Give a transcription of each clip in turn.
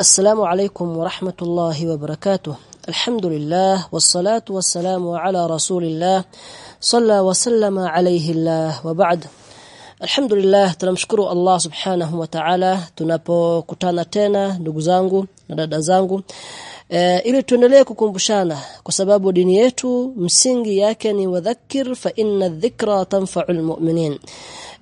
السلام عليكم ورحمة الله وبركاته. الحمد لله والصلاة والسلام على رسول الله صلى وسلم عليه الله وبعد. الحمد لله Allah subhanahu wa ta'ala. Tunapokutana tena ndugu zangu. Na dada zangu. E, ili tuendelee kukumbushana kwa sababu dini yetu msingi yake ni wadhakir fa inna dhikra tanfa'ul mu'minin.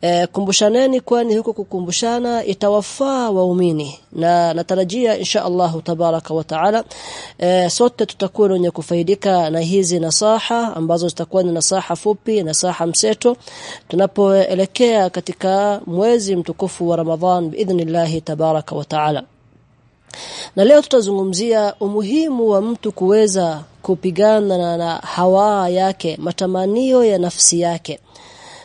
E, kumbushaneni kwani huko kukumbushana itawafaa waumini. Na natarajia insha Allah tabaraka wa taala e, sote tutakuwa wenye kufaidika na hizi nasaha ambazo zitakuwa ni nasaha fupi nasaha mseto. Tunapoelekea katika mwezi mtukufu wa Ramadhan biidhnillah tabaraka wa taala na leo tutazungumzia umuhimu wa mtu kuweza kupigana na na hawa yake matamanio ya nafsi yake.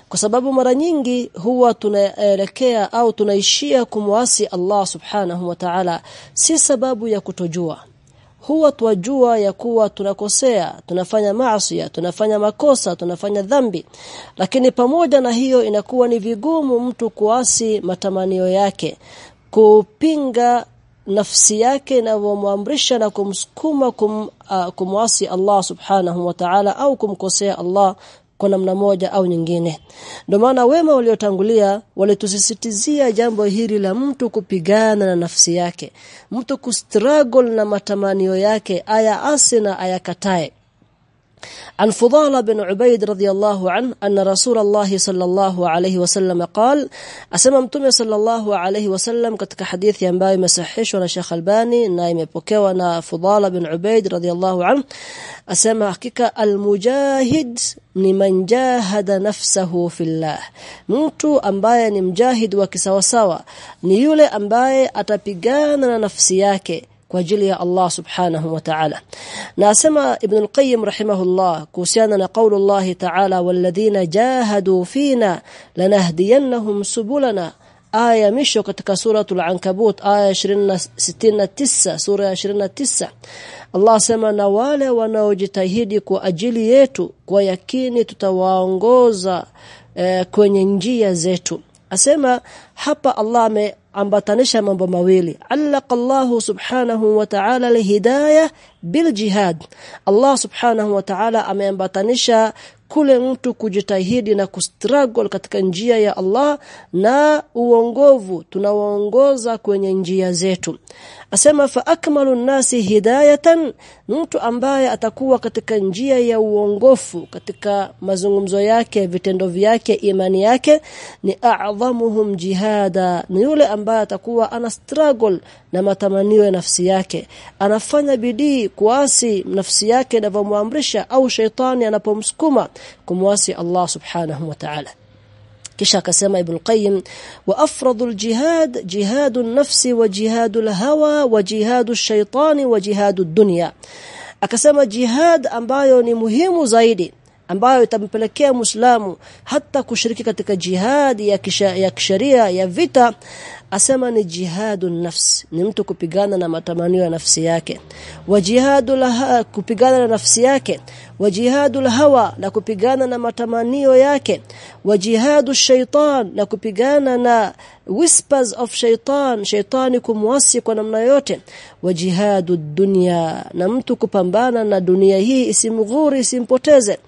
Kwa sababu mara nyingi huwa tunaelekea au tunaishia kumwasi Allah subhanahu wa ta'ala si sababu ya kutojua. Huwa tuwajua ya kuwa tunakosea tunafanya maasi tunafanya makosa tunafanya dhambi. Lakini pamoja na hiyo inakuwa ni vigumu mtu kuasi matamanio yake kupinga nafsi yake inavyomwamrisha na kumsukuma kum, uh, kumwasi Allah subhanahu wa ta'ala au kumkosea Allah kwa namna moja au nyingine. Ndio maana wema waliotangulia walitusisitizia jambo hili la mtu kupigana na nafsi yake mtu kustruggle na matamanio yake aya asi na ayakatae عن فضالة بن عبيد رضي الله عنه أن رسول الله صلى الله عليه وسلم قال أسمى متومي صلى الله عليه وسلم katika hadithi ambayo imesahihishwa na Sheikh Albani na imepokewa na Fudala bin Ubaid radhiyallahu anhu asema hakika almujahid ni man jahada nafsahu fillah mtu ambaye ni mjahid wa kisawasawa ni yule ambaye atapigana na nafsi yake kwa ajili ya Allah subhanahu wa ta'ala. Na ibn al-qayyim rahimahullah kuhusiana na kauli Allah ta'ala walladhina jahadu fina lanahdiyannahum subulana. Aya misho katika suratul ankabut aya 69 sura ya 29 Allah sema na wale wanaojitahidi kwa ajili yetu kwa yakini tutawaongoza eh, kwenye njia zetu. Asema hapa Allah ameambatanisha mambo mawili. Allaqa Allah subhanahu wa ta'ala alhidayah biljihad. Allah subhanahu wa ta'ala ameambatanisha kule mtu kujitahidi na kustruggle katika njia ya Allah na uongovu. Tunawaongoza kwenye njia zetu asema fa akmalu nasi hidayatan mtu ambaye atakuwa katika njia ya uongofu katika mazungumzo yake vitendo vyake imani yake ni a'dhamuhum jihada ni yule ambaye atakuwa ana struggle na matamanio ya nafsi yake. Anafanya bidii kuasi nafsi yake inavyomwamrisha au sheitani anapomsukuma kumwasi Allah subhanahu wa ta'ala kisha akasema ibn qayyim wa afradul jihad jihadu nafsi wa jihadu hawa wa jihadu shaitani wa jihadu dunya akasema jihad ambayo ni muhimu zaidi ambayo itampelekea Muislamu hata kushiriki katika jihad ya kisha, ya kisheria ya vita asema ni jihadu nafsi ni mtu kupigana na matamanio ya nafsi yake. Wa jihadu laha kupigana na nafsi yake. Wa jihadu hawa na kupigana na matamanio yake. Wa jihadu shaitan na kupigana na whispers of shaitan. Shaitani kumwasi kwa namna yote. Wajihadu dunya na mtu kupambana na dunia hii isimghuri isimpoteze.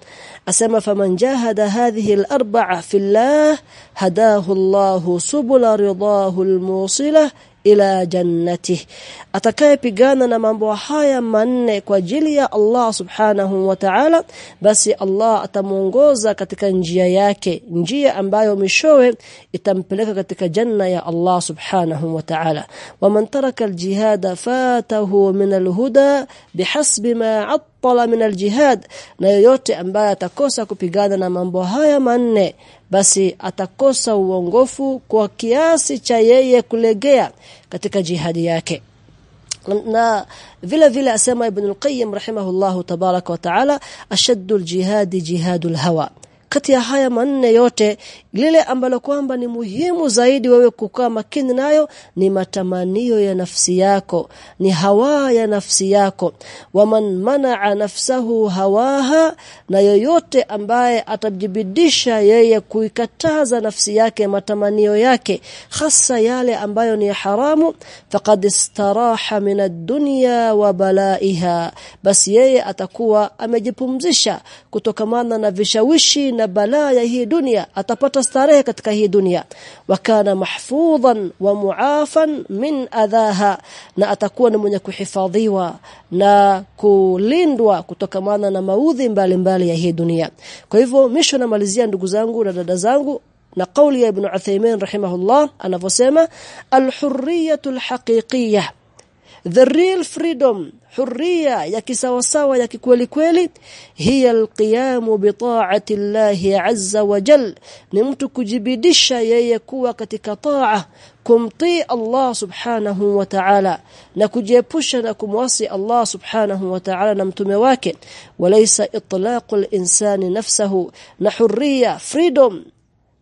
Asema faman jahada hadhihi al-arba'a fillah hadahu Allah subula ridahu al-musila ila jannati atakayepigana na mambo haya manne kwa ajili ya Allah subhanahu wa ta'ala basi Allah atamuongoza katika njia yake. Njia ambayo mishowe itampeleka katika janna ya Allah subhanahu wa ta'ala. Waman taraka al-jihad fatahu min al-huda bihasbi ma attala min aljihad na yoyote ambaye atakosa kupigana na mambo haya manne basi atakosa uongofu kwa kiasi cha yeye kulegea katika jihadi yake. Na vile vile asema ibn al-qayyim rahimahullahu tabarak wa taala ashaddu al-jihad jihadul hawa kati ya haya manne yote lile ambalo kwamba ni muhimu zaidi wewe kukaa makini nayo ni matamanio ya nafsi yako ni hawa ya nafsi yako. Waman manaa nafsahu hawaha na yoyote ambaye atajibidisha yeye kuikataza nafsi yake matamanio yake hasa yale ambayo ni haramu faqad istaraha min ad-dunya wa balaiha basi yeye atakuwa amejipumzisha kutokamana na vishawishi na balaa ya hii dunia atapata starehe katika hii dunia. Wakana mahfudhan wa muafan min adhaha na atakuwa ni mwenye kuhifadhiwa na kulindwa kutokamana na maudhi mbalimbali ya hii dunia. Kwa hivyo misho namalizia ndugu zangu na dada zangu na kauli ya ibn Uthaymeen rahimahullah anavyosema al-hurriyatul haqiqiyyah the real freedom hurriya ya kisawasawa ya kikweli kweli hiya alqiyamu bi ta'ati Allah azza wa jal. Ni mtu kujibidisha yeye kuwa katika taa kumtii Allah subhanahu wa ta'ala na kujiepusha na kumwasi Allah subhanahu wa ta'ala na mtume wake. Walaysa itlaqul insani nafsahu na hurriya freedom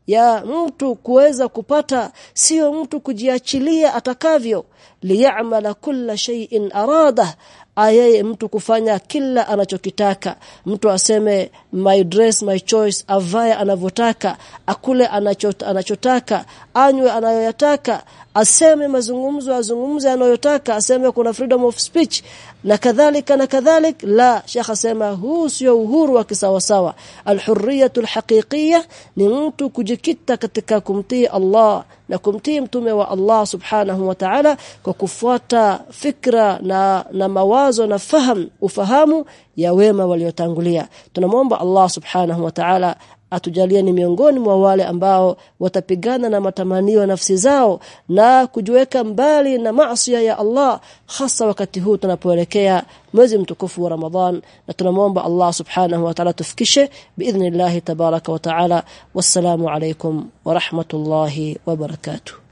ya mtu kuweza kupata sio mtu kujiachilia atakavyo. Liyamala kulla shay'in arada ayaye mtu kufanya kila anachokitaka. Mtu aseme my dress my choice avae anavotaka akule anachota, anachotaka anywe anayoyataka aseme mazungumzo azungumze anayotaka aseme kuna freedom of speech na kadhalika na kadhalik. La shekh asema huu sio uhuru wa kisawasawa. Alhurriyatul haqiqiyya ni mtu kujikita katika kumtii Allah na kumtii mtume wa Allah subhanahu wa ta'ala kwa kufuata fikra na na mawazo na faham ufahamu ya wema waliotangulia. Tunamwomba Allah subhanahu wa ta'ala atujalie ni miongoni mwa wale ambao watapigana na matamanio ya nafsi zao na kujiweka mbali na maasi ya Allah hasa wakati huu tunapoelekea mwezi mtukufu wa Ramadhan. Na tunamwomba Allah subhanahu wa ta'ala tufikishe tabaraka wa ta'ala. Wassalamu alaykum wa rahmatullahi wa barakatuh